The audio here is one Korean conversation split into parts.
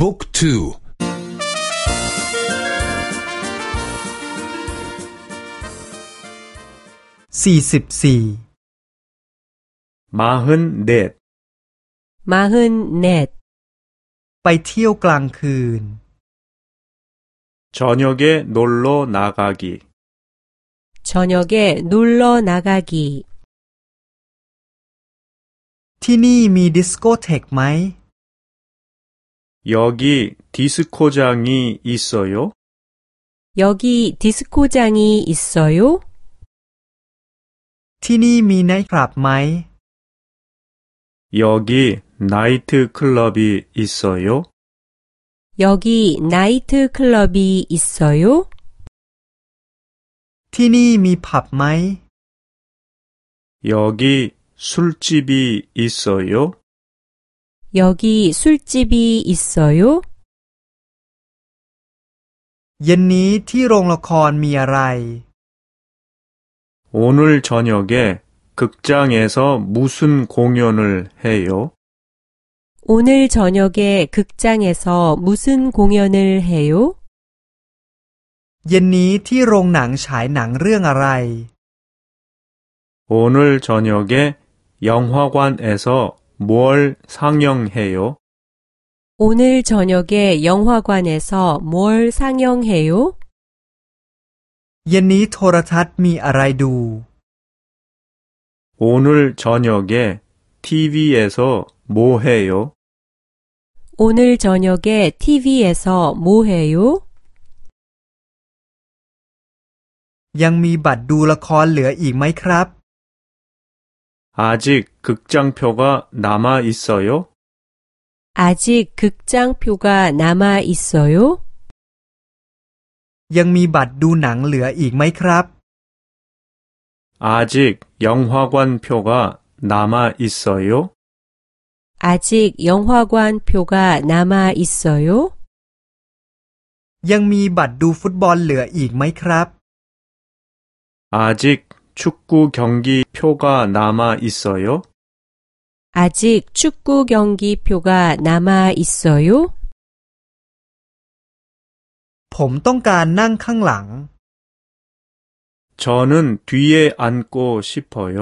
บุ๊กทูสี่สิบสี่마흔넷 마흔넷ไปเที่ยวกลางคืน 저녁에 놀러 나가기 저녁에 놀러 나가기 ที่นี่มีดิสโกเทกไหม 여기 디스코장이 있어요? 여기 디스코장이 있어요? ที่นี่มีไนท์คลับไหม 여기 나이트 클럽이 있어요? 여기 나이트 클럽이 있어요? ที่นี่มีผับไหม 여기 술집이 있어요? 여기 술집이 있어요? เย็นนี้ที่โรงละครมีอะไร 오늘 저녁에 극장에서 무슨 공연을 해요? 오늘 저녁에 극장에서 무슨 공연을 해요? เย็นนี้ที่โรงหนังฉายหนังเรื่องอะไร 오늘 저녁에 영화관에서 뭘 상영해요? 오늘 저녁에 영화관에서 뭘 상영해요? เย็นนี้โทรทัศน์มีอะไรดู 오늘 저녁에 TV에서 뭐 해요? 오늘 저녁에 TV에서 뭐 해요? ยังมีบัตรดูละครเหลืออีกไหมครับ 아직 극장표가 남아 있어요? 아직 극장표가 남아 있어요? ยังมีบัตรดูหนังเหลืออีกไหมครับ 아직 영화관 표가 남아 있어요? 아직 영화관 표가 남아 있어요? ยังมีบัตรดูฟุตบอลเหลืออีกไหมครับ 아직 축구 경기 표가 남아 있어요? 아직 축구 경기 표가 남아 있어요? ผมต้องการนั่งข้างหลัง 저는 뒤에 앉고 싶어요.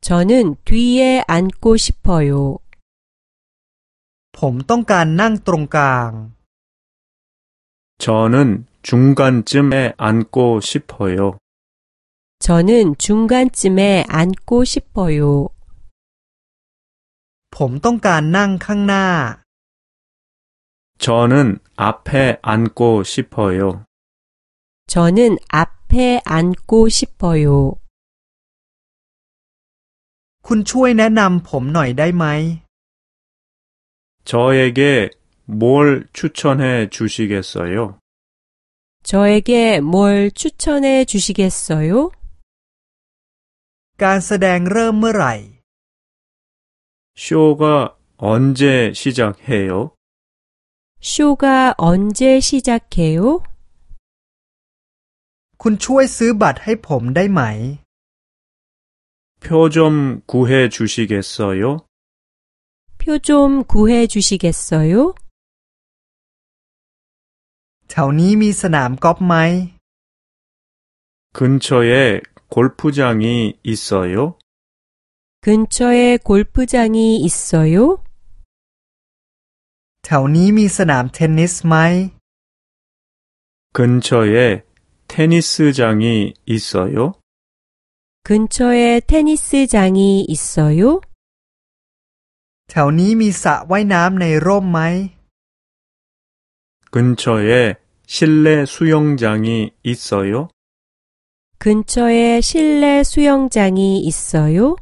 저는 뒤에 앉고 싶어요. ผมต้องการนั่งตรงกลาง 저는 중간쯤에 앉고 싶어요. 저는 중간쯤에 앉고 싶어요. ผมต้องการนั่งข้างหน้า 저는 앞에 앉고 싶어요. 저는 앞에 앉고 싶어요. คุณช่วยแนะนำผมหน่อยได้ไหม 저에게 뭘 추천해 주시겠어요? 저에게 뭘 추천해 주시겠어요? การแสดงเริ่มเมื่อไหร่ 쇼가 언제 시작해요? 쇼가 언제 시작해요? คุณช่วยซื้อบัตรให้ผมได้ไหม 표 좀 구해 주시겠어요? 표 좀 구해 주시겠어요? แถวนี้มีสนามกอล์ฟไหม 근처에 골프장이 있어요? 근처에 골프장이 있어요? แถวนี้มีสนามเทนนิสไหม 근처에 테니스장이 있어요? 근처에 테니스장이 있어요? แถวนี้มีสระว่ายน้ำในร่มไหม 근처에 실내 수영장이 있어요? 근처에 실내 수영장이 있어요?